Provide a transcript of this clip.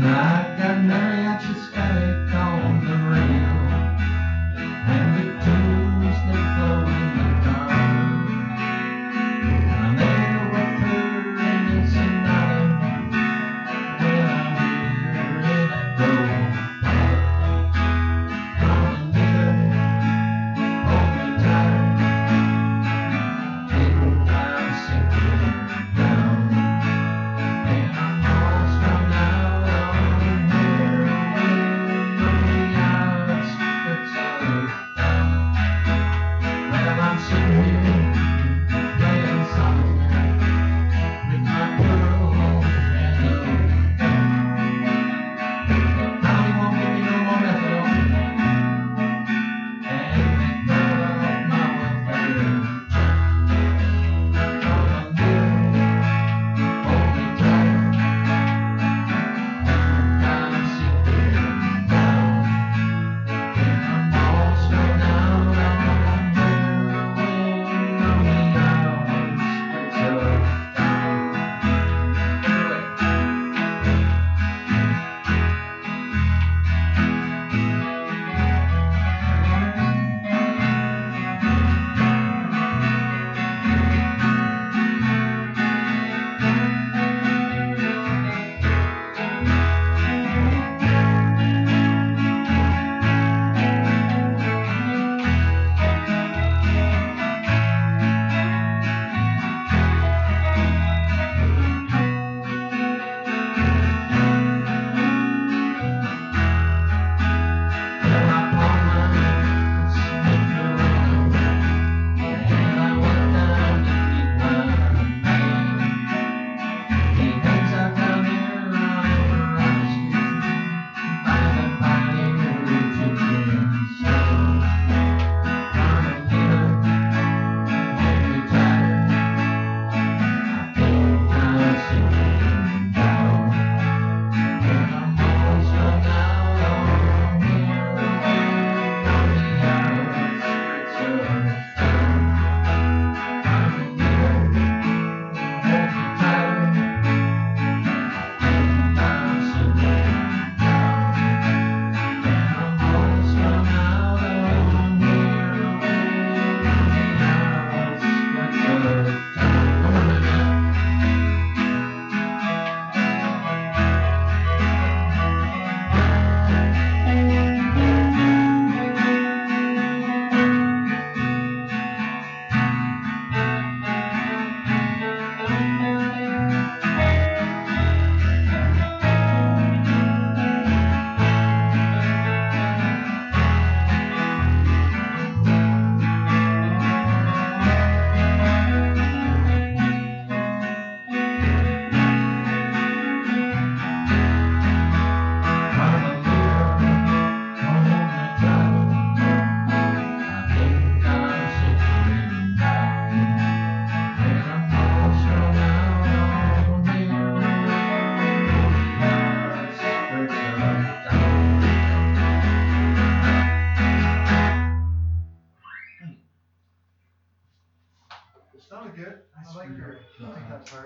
Like a mariachi spade. myself Sounded good. I like your, I think that's hard.